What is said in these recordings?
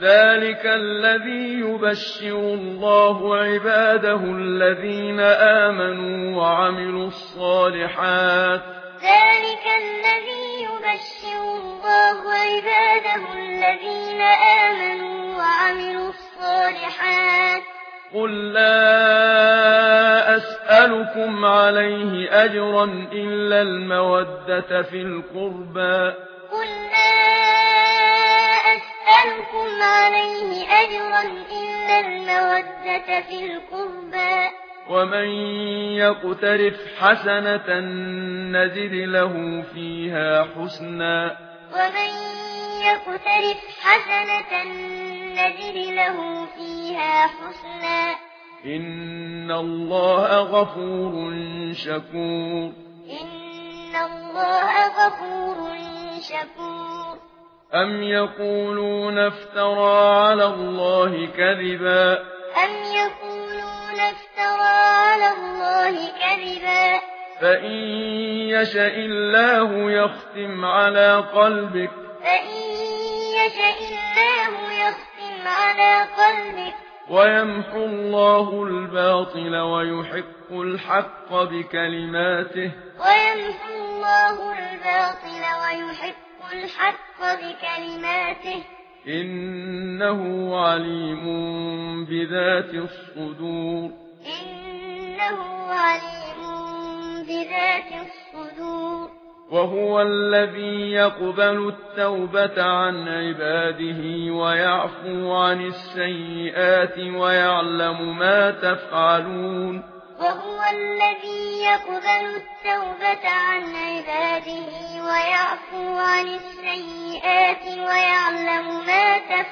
ذلك الذي يبشر الله عباده الذين آمنوا وعملوا الصالحات ذلك الذي يبشر الله عباده الذين آمنوا وعملوا الصالحات قل لا أسألكم عليه أجرا إلا المودة في القربى قل لا أسألكم عليه أجرا إلا المودة في القربى الصدقة في القربى. ومن يقترف حسنة نزد له فيها حسنا. ومن يقترف حسنة نزد له فيها حسنا. إن الله غفور شكور. إن الله غفور شكور. أم يقولون افترى على الله كذبا؟ أم يقولون افترى على الله كذبا فإن يشاء الله يختم على قلبك فإن يشاء الله يختم على قلبك ويمحو الله الباطل ويحق الحق بكلماته ويمحو الله الباطل ويحق الحق بكلماته إنه عليم بذات الصدور. إنه عليم بذات الصدور. وهو الذي يقبل التوبة عن عباده ويعفو عن السيئات ويعلم ما تفعلون. وهو الذي يقبل التوبة عن عباده ويعفو عن السيئات ويعلم ما تفعلون.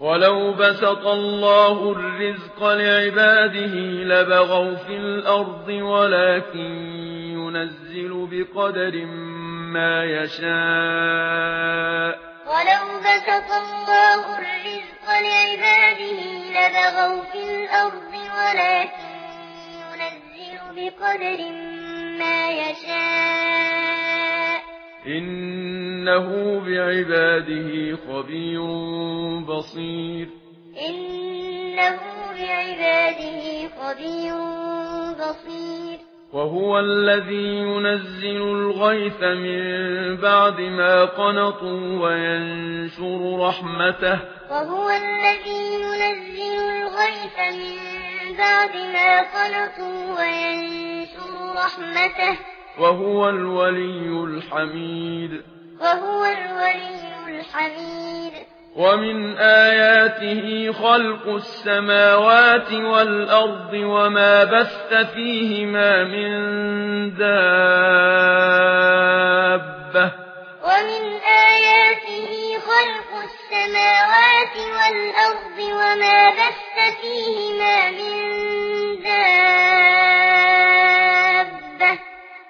ولو بسط الله الرزق لعباده لبغوا في الأرض ولكن ينزل بقدر ما يشاء. ولو بسط الله الرزق لعباده لبغوا في الأرض ولكن ينزل بقدر ما يشاء. إنه بعباده خبير بصير. إنه بعباده خبير بصير. وهو الذي ينزل الغيث من بعد ما قنطوا وينشر رحمته. وهو الذي ينزل الغيث من بعد ما قنطوا وينشر رحمته. وهو الولي الحميد. وهو الولي الحميد. ومن آياته خلق السماوات والأرض وما بث فيهما من دابة. ومن آياته خلق السماوات والأرض وما بث فيهما من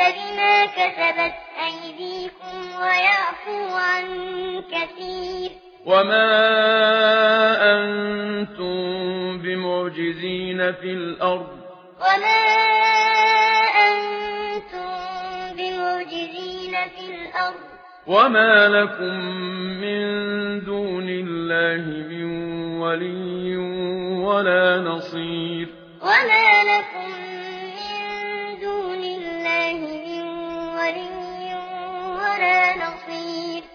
بما كسبت أيديكم ويعفو عن كثير. وما أنتم بمعجزين في الأرض. وما أنتم بمعجزين في الأرض. وما لكم من دون الله من ولي ولا نصير. وما لكم من ہے